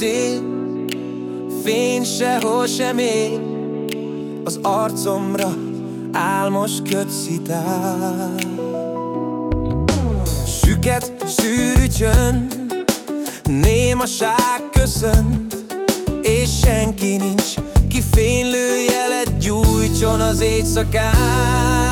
él Fény sehol sem él. Az arcomra álmos kötszitál Süket, sűrű csönd Némaság köszönt És senki nincs Ki fénylő jelet gyújtson az éjszakán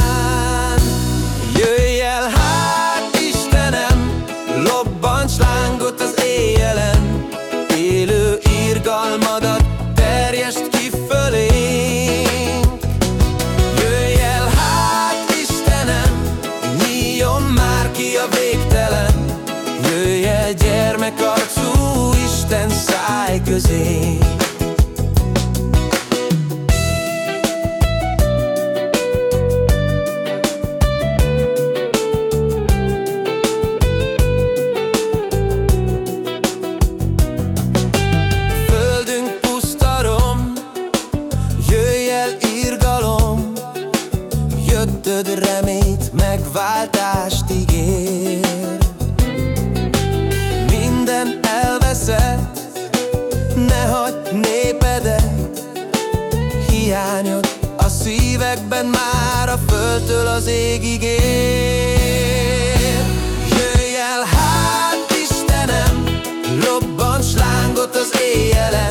El gyermekarcú Isten száj közé. Jöttöd reményt, megváltást ígér szívekben már a földtől az égig ér. Jöjj el hát Istenem, lobbants lángot az éjjelen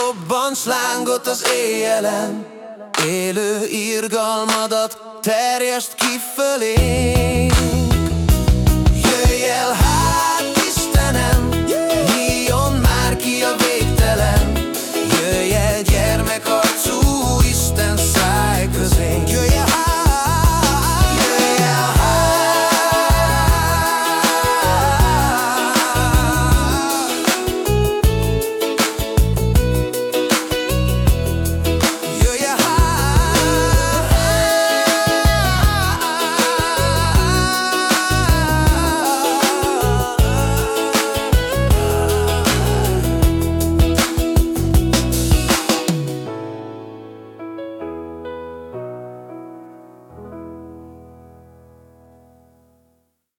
lobbants lángot az éjjelen. Élő irgalmadat terjeszt ki